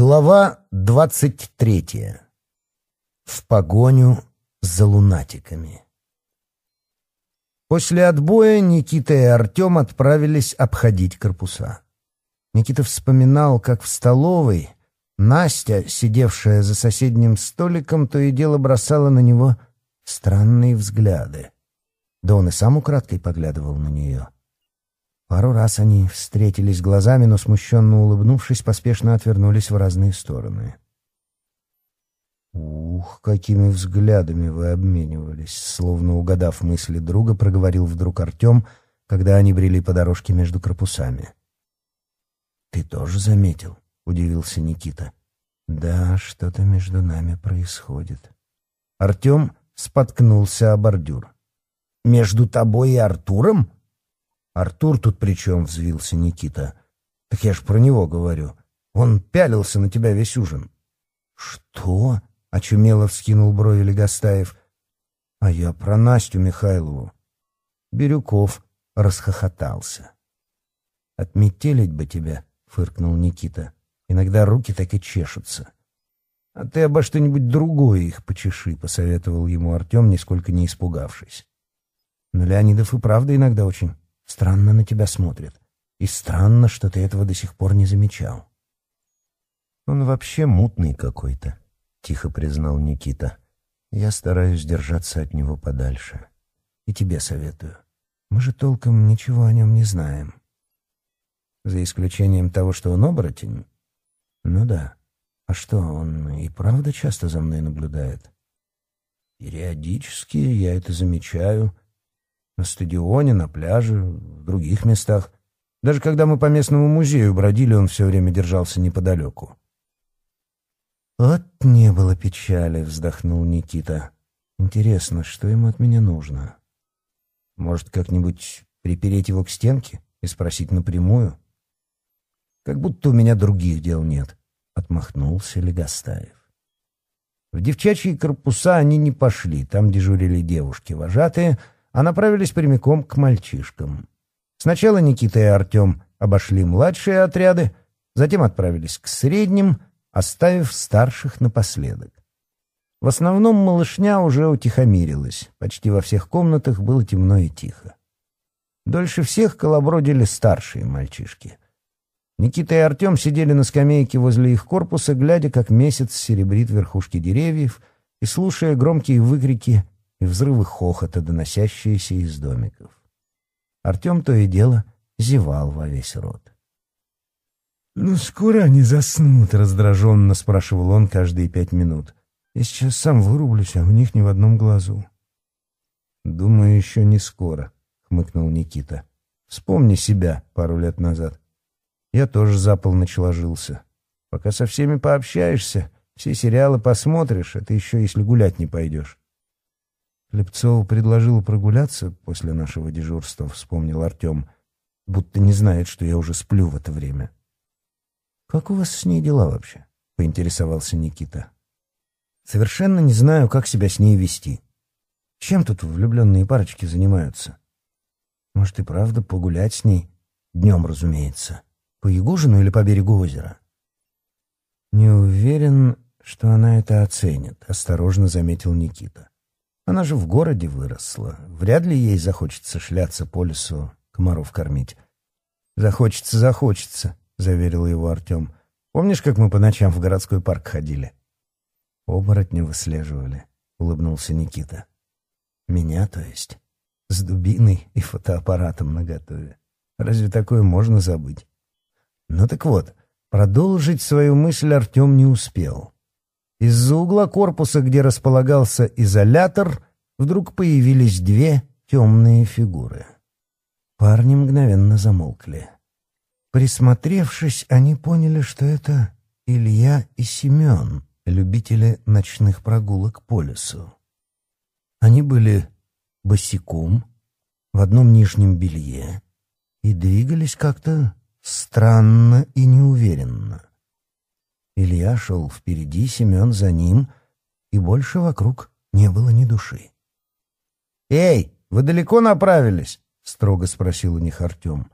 Глава 23. В погоню за лунатиками. После отбоя Никита и Артем отправились обходить корпуса. Никита вспоминал, как в столовой Настя, сидевшая за соседним столиком, то и дело бросала на него странные взгляды. Да он и сам украдкой поглядывал на нее — Пару раз они встретились глазами, но смущенно улыбнувшись, поспешно отвернулись в разные стороны. «Ух, какими взглядами вы обменивались!» Словно угадав мысли друга, проговорил вдруг Артем, когда они брели по дорожке между корпусами. «Ты тоже заметил?» — удивился Никита. «Да, что-то между нами происходит». Артем споткнулся о бордюр. «Между тобой и Артуром?» Артур тут при чем?» — взвился Никита. «Так я ж про него говорю. Он пялился на тебя весь ужин». «Что?» — очумело вскинул брови Легостаев. «А я про Настю Михайлову». Бирюков расхохотался. «Отметелить бы тебя», — фыркнул Никита. «Иногда руки так и чешутся». «А ты обо что-нибудь другое их почеши», — посоветовал ему Артем, нисколько не испугавшись. «Но Леонидов и правда иногда очень странно на тебя смотрит. И странно, что ты этого до сих пор не замечал. Он вообще мутный какой-то, тихо признал Никита. Я стараюсь держаться от него подальше. И тебе советую. Мы же толком ничего о нем не знаем. За исключением того, что он оборотень? Ну да. А что, он и правда часто за мной наблюдает? Периодически я это замечаю, — на стадионе, на пляже, в других местах. Даже когда мы по местному музею бродили, он все время держался неподалеку. От не было печали», — вздохнул Никита. «Интересно, что ему от меня нужно? Может, как-нибудь припереть его к стенке и спросить напрямую?» «Как будто у меня других дел нет», — отмахнулся Легостаев. В девчачьи корпуса они не пошли, там дежурили девушки-вожатые — а направились прямиком к мальчишкам. Сначала Никита и Артем обошли младшие отряды, затем отправились к средним, оставив старших напоследок. В основном малышня уже утихомирилась, почти во всех комнатах было темно и тихо. Дольше всех колобродили старшие мальчишки. Никита и Артем сидели на скамейке возле их корпуса, глядя, как месяц серебрит верхушки деревьев и слушая громкие выкрики и взрывы хохота, доносящиеся из домиков. Артем то и дело зевал во весь рот. «Ну, скоро они заснут?» — раздраженно спрашивал он каждые пять минут. «Я сейчас сам вырублюсь, а у них ни в одном глазу». «Думаю, еще не скоро», — хмыкнул Никита. «Вспомни себя пару лет назад. Я тоже за полночь ложился. Пока со всеми пообщаешься, все сериалы посмотришь, а ты еще если гулять не пойдешь. Клепцов предложил прогуляться после нашего дежурства, вспомнил Артем, будто не знает, что я уже сплю в это время. «Как у вас с ней дела вообще?» — поинтересовался Никита. «Совершенно не знаю, как себя с ней вести. Чем тут влюбленные парочки занимаются? Может и правда погулять с ней? Днем, разумеется. По Ягужину или по берегу озера?» «Не уверен, что она это оценит», — осторожно заметил Никита. Она же в городе выросла. Вряд ли ей захочется шляться по лесу, комаров кормить. «Захочется, захочется», — заверил его Артем. «Помнишь, как мы по ночам в городской парк ходили?» «Оборотня выслеживали», — улыбнулся Никита. «Меня, то есть?» «С дубиной и фотоаппаратом наготове. Разве такое можно забыть?» «Ну так вот, продолжить свою мысль Артем не успел». Из-за угла корпуса, где располагался изолятор, вдруг появились две темные фигуры. Парни мгновенно замолкли. Присмотревшись, они поняли, что это Илья и Семен, любители ночных прогулок по лесу. Они были босиком, в одном нижнем белье и двигались как-то странно и неуверенно. Илья шел впереди, Семен за ним, и больше вокруг не было ни души. «Эй, вы далеко направились?» — строго спросил у них Артем.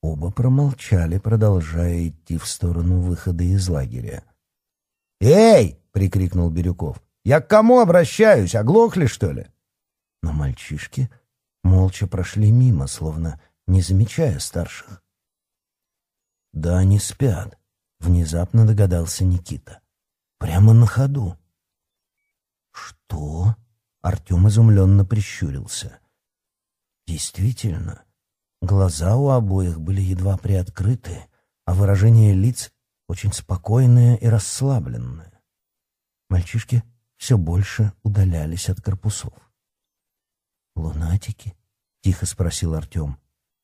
Оба промолчали, продолжая идти в сторону выхода из лагеря. «Эй!» — прикрикнул Бирюков. «Я к кому обращаюсь? Оглохли, что ли?» Но мальчишки молча прошли мимо, словно не замечая старших. «Да они спят», — внезапно догадался Никита. «Прямо на ходу». «Что?» — Артем изумленно прищурился. «Действительно, глаза у обоих были едва приоткрыты, а выражение лиц очень спокойное и расслабленное. Мальчишки все больше удалялись от корпусов. «Лунатики?» — тихо спросил Артем.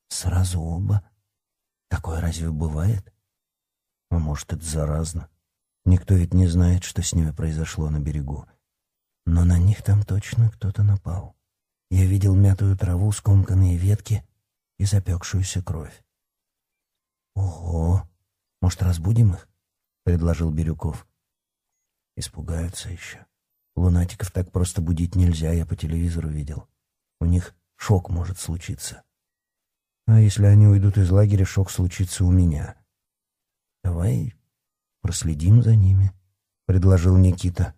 «Сразу оба? Такое разве бывает?» А может, это заразно. Никто ведь не знает, что с ними произошло на берегу. Но на них там точно кто-то напал. Я видел мятую траву, скомканные ветки и запекшуюся кровь. «Ого! Может, разбудим их?» — предложил Бирюков. «Испугаются еще. Лунатиков так просто будить нельзя, я по телевизору видел. У них шок может случиться. А если они уйдут из лагеря, шок случится у меня. «Давай проследим за ними», — предложил Никита.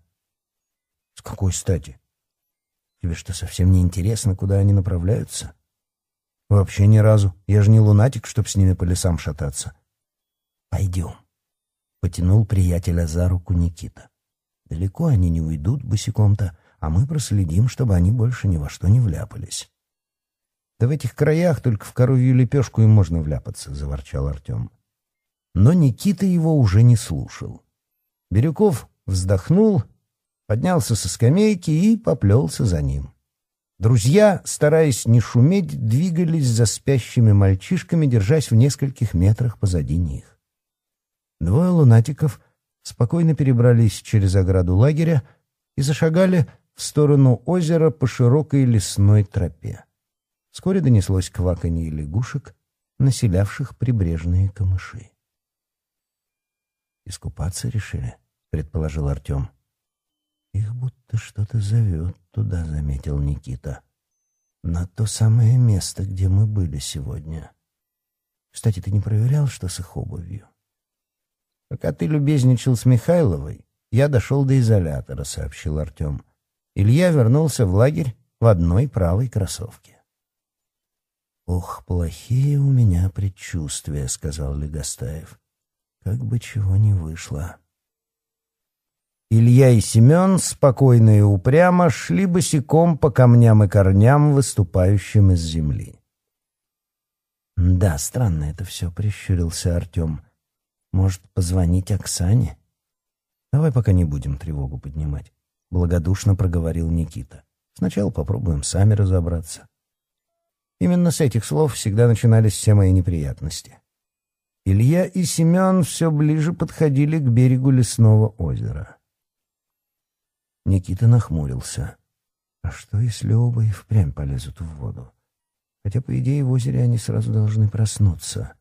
«С какой стати? Тебе что, совсем не интересно, куда они направляются?» «Вообще ни разу. Я же не лунатик, чтоб с ними по лесам шататься». «Пойдем», — потянул приятеля за руку Никита. «Далеко они не уйдут босиком-то, а мы проследим, чтобы они больше ни во что не вляпались». «Да в этих краях только в коровью лепешку и можно вляпаться», — заворчал Артем но Никита его уже не слушал. Бирюков вздохнул, поднялся со скамейки и поплелся за ним. Друзья, стараясь не шуметь, двигались за спящими мальчишками, держась в нескольких метрах позади них. Двое лунатиков спокойно перебрались через ограду лагеря и зашагали в сторону озера по широкой лесной тропе. Вскоре донеслось кваканье лягушек, населявших прибрежные камыши. Искупаться решили?» — предположил Артем. «Их будто что-то зовет туда», — заметил Никита. «На то самое место, где мы были сегодня. Кстати, ты не проверял, что с их обувью?» «Пока ты любезничал с Михайловой, я дошел до изолятора», — сообщил Артем. «Илья вернулся в лагерь в одной правой кроссовке». «Ох, плохие у меня предчувствия», — сказал Легостаев как бы чего не вышло. Илья и Семен спокойно и упрямо шли босиком по камням и корням, выступающим из земли. «Да, странно это все», — прищурился Артем. «Может, позвонить Оксане?» «Давай пока не будем тревогу поднимать», — благодушно проговорил Никита. «Сначала попробуем сами разобраться». Именно с этих слов всегда начинались все мои неприятности. Илья и Семен все ближе подходили к берегу лесного озера. Никита нахмурился. А что, если оба и впрямь полезут в воду? Хотя, по идее, в озере они сразу должны проснуться.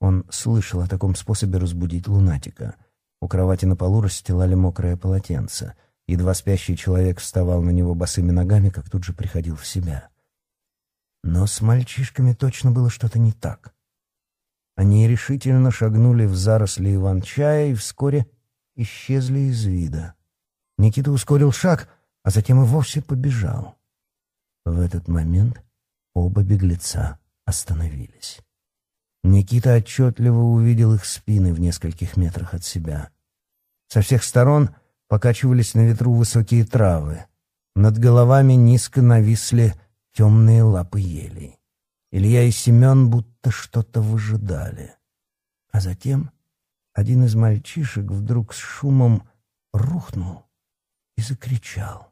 Он слышал о таком способе разбудить лунатика. У кровати на полу расстилали мокрое полотенце. Едва спящий человек вставал на него босыми ногами, как тут же приходил в себя. Но с мальчишками точно было что-то не так — они решительно шагнули в заросли Иван-чая и вскоре исчезли из вида. Никита ускорил шаг, а затем и вовсе побежал. В этот момент оба беглеца остановились. Никита отчетливо увидел их спины в нескольких метрах от себя. Со всех сторон покачивались на ветру высокие травы. Над головами низко нависли темные лапы елей. Илья и Семен будто что-то выжидали. А затем один из мальчишек вдруг с шумом рухнул и закричал.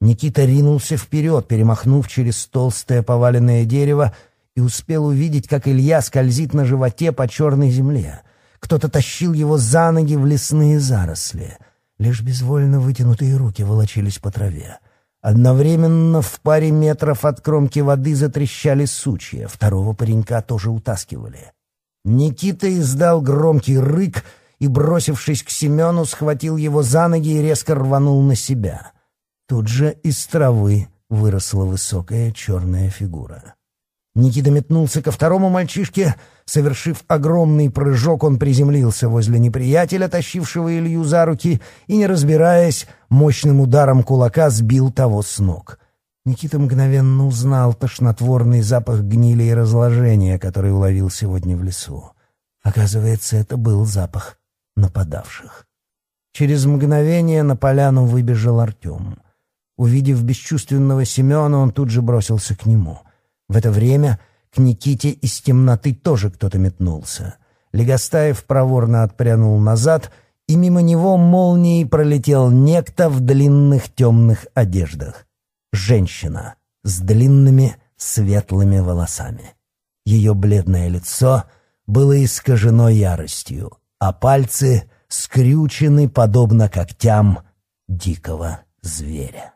Никита ринулся вперед, перемахнув через толстое поваленное дерево, и успел увидеть, как Илья скользит на животе по черной земле. Кто-то тащил его за ноги в лесные заросли. Лишь безвольно вытянутые руки волочились по траве — Одновременно в паре метров от кромки воды затрещали сучья, второго паренька тоже утаскивали. Никита издал громкий рык и, бросившись к Семену, схватил его за ноги и резко рванул на себя. Тут же из травы выросла высокая черная фигура. Никита метнулся ко второму мальчишке. Совершив огромный прыжок, он приземлился возле неприятеля, тащившего Илью за руки, и, не разбираясь, мощным ударом кулака сбил того с ног. Никита мгновенно узнал тошнотворный запах гнили и разложения, который уловил сегодня в лесу. Оказывается, это был запах нападавших. Через мгновение на поляну выбежал Артем. Увидев бесчувственного Семена, он тут же бросился к нему — в это время к Никите из темноты тоже кто-то метнулся. Легостаев проворно отпрянул назад, и мимо него молнией пролетел некто в длинных темных одеждах. Женщина с длинными светлыми волосами. Ее бледное лицо было искажено яростью, а пальцы скрючены подобно когтям дикого зверя.